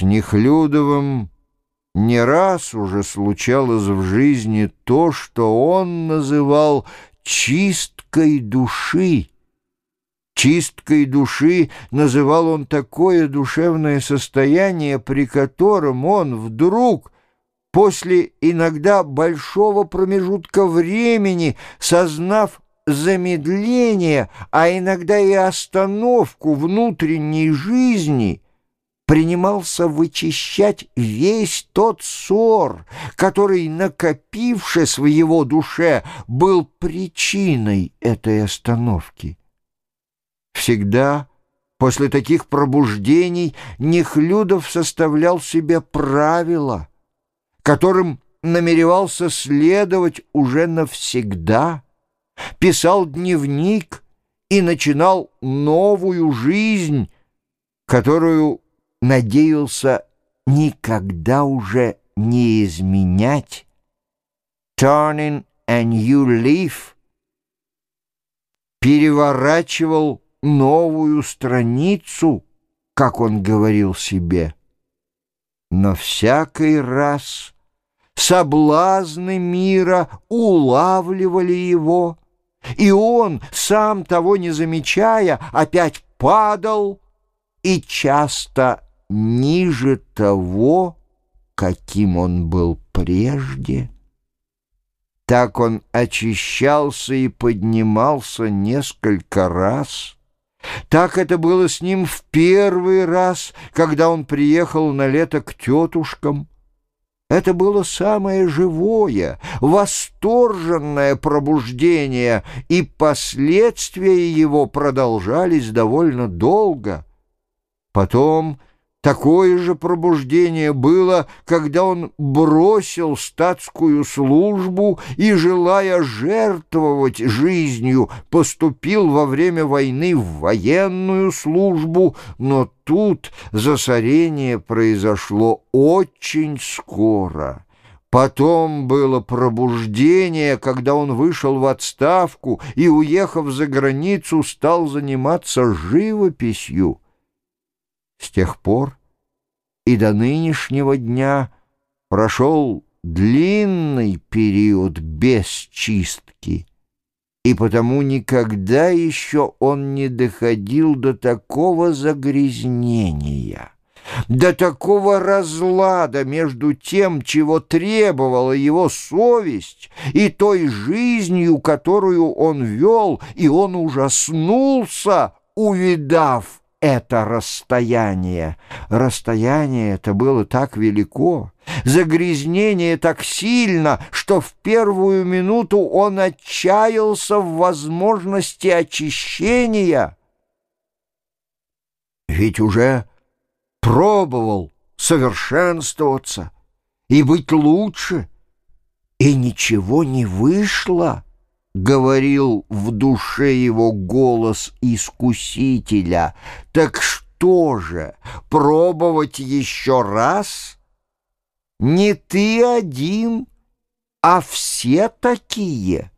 С Нехлюдовым не раз уже случалось в жизни то, что он называл «чисткой души». Чисткой души называл он такое душевное состояние, при котором он вдруг, после иногда большого промежутка времени, сознав замедление, а иногда и остановку внутренней жизни — принимался вычищать весь тот ссор, который, накопившись в его душе, был причиной этой остановки. Всегда после таких пробуждений Нехлюдов составлял себе правила, которым намеревался следовать уже навсегда, писал дневник и начинал новую жизнь, которую надеялся никогда уже не изменять. Turning a new leaf переворачивал новую страницу, как он говорил себе. Но всякий раз соблазны мира улавливали его, и он, сам того не замечая, опять падал и часто ниже того, каким он был прежде. Так он очищался и поднимался несколько раз. Так это было с ним в первый раз, когда он приехал на лето к тетушкам. Это было самое живое, восторженное пробуждение, и последствия его продолжались довольно долго. Потом Такое же пробуждение было, когда он бросил статскую службу и, желая жертвовать жизнью, поступил во время войны в военную службу, но тут засорение произошло очень скоро. Потом было пробуждение, когда он вышел в отставку и, уехав за границу, стал заниматься живописью. С тех пор и до нынешнего дня прошел длинный период без чистки, и потому никогда еще он не доходил до такого загрязнения, до такого разлада между тем, чего требовала его совесть, и той жизнью, которую он вел, и он ужаснулся, увидав это расстояние. Расстояние это было так велико, загрязнение так сильно, что в первую минуту он отчаялся в возможности очищения. Ведь уже пробовал совершенствоваться и быть лучше, и ничего не вышло. — говорил в душе его голос искусителя. «Так что же, пробовать еще раз? Не ты один, а все такие.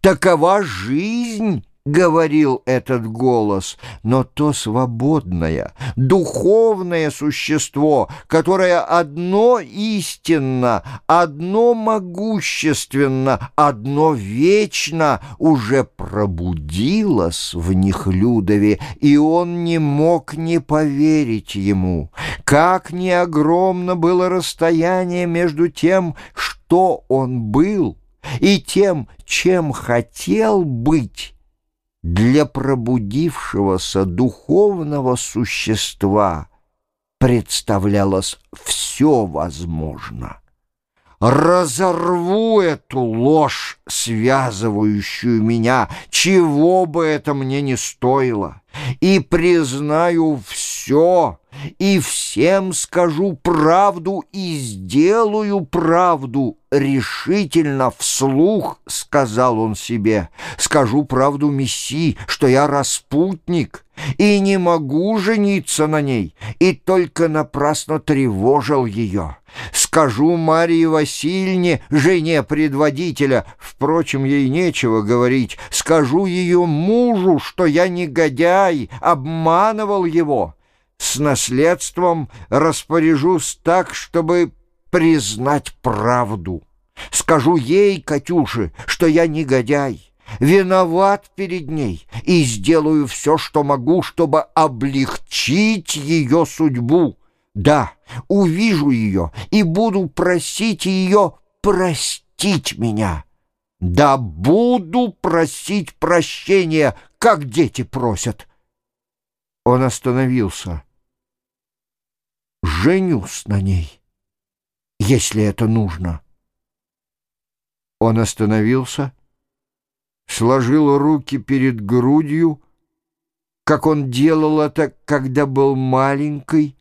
Такова жизнь» говорил этот голос, но то свободное, духовное существо, которое одно истинно, одно могущественно, одно вечно уже пробудилось в них Людове, и он не мог не поверить ему. Как не огромно было расстояние между тем, что он был, и тем, чем хотел быть, для пробудившегося духовного существа представлялось все возможно. Разорву эту ложь, связывающую меня, чего бы это мне не стоило, и признаю все, и всем скажу правду и сделаю правду. Решительно вслух, сказал он себе, скажу правду Месси, что я распутник и не могу жениться на ней, и только напрасно тревожил ее. Скажу Марии Васильевне, жене предводителя, впрочем, ей нечего говорить, скажу ее мужу, что я негодяй, обманывал его». С наследством распоряжусь так, чтобы признать правду. Скажу ей, Катюше, что я негодяй, виноват перед ней и сделаю все, что могу, чтобы облегчить ее судьбу. Да, увижу ее и буду просить ее простить меня. Да буду просить прощения, как дети просят. Он остановился. Женюсь на ней, если это нужно. Он остановился, сложил руки перед грудью, как он делал это, когда был маленький,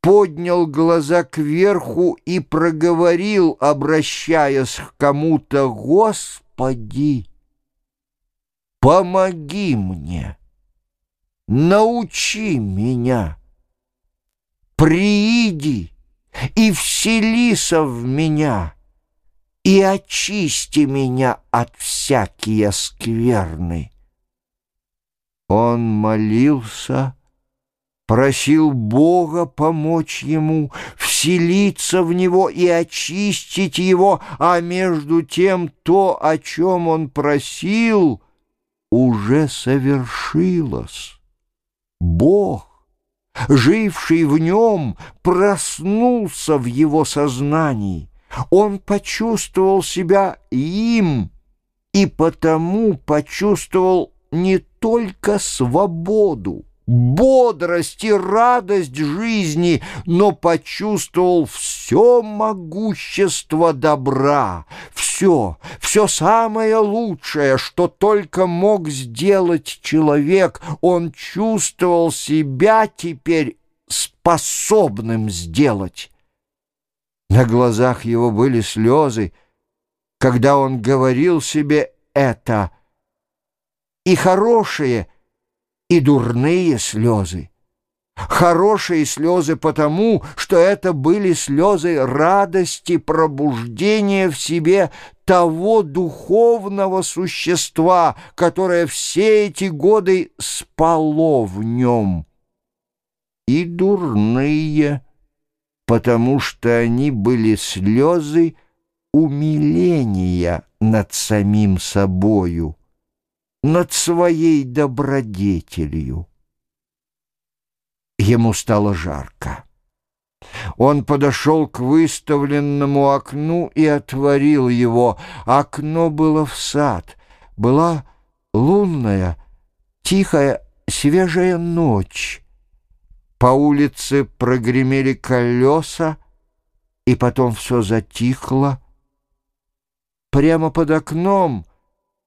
поднял глаза кверху и проговорил, обращаясь к кому-то, «Господи, помоги мне, научи меня, прииди и вселися в меня» и очисти меня от всякие скверны. Он молился, просил Бога помочь ему, вселиться в него и очистить его, а между тем то, о чем он просил, уже совершилось. Бог живший в нем, проснулся в его сознании. Он почувствовал себя им и потому почувствовал не только свободу, бодрость и радость жизни, но почувствовал все могущество добра, все, все самое лучшее, что только мог сделать человек. Он чувствовал себя теперь способным сделать. На глазах его были слезы, когда он говорил себе это, и хорошие, и дурные слезы. Хорошие слезы потому, что это были слезы радости, пробуждения в себе того духовного существа, которое все эти годы спало в нем. И дурные потому что они были слезы умиления над самим собою, над своей добродетелью. Ему стало жарко. Он подошел к выставленному окну и отворил его. Окно было в сад. Была лунная, тихая, свежая ночь. По улице прогремели колеса, и потом все затихло. Прямо под окном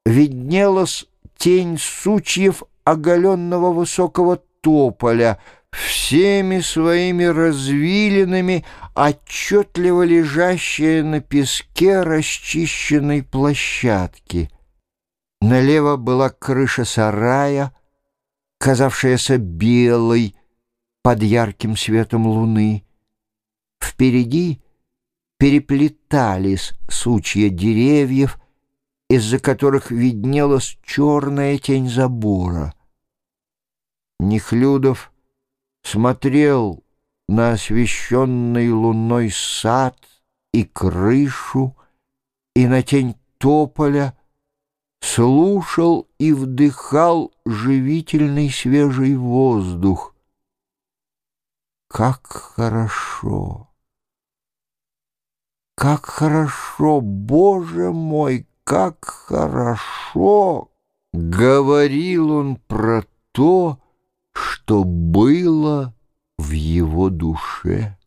виднелась тень сучьев оголенного высокого тополя, всеми своими развилинами отчетливо лежащая на песке расчищенной площадки. Налево была крыша сарая, казавшаяся белой, под ярким светом луны. Впереди переплетались сучья деревьев, из-за которых виднелась черная тень забора. Нехлюдов смотрел на освещенный луной сад и крышу, и на тень тополя, слушал и вдыхал живительный свежий воздух, как хорошо! Как хорошо, Боже мой, как хорошо! Говорил он про то, что было в его душе.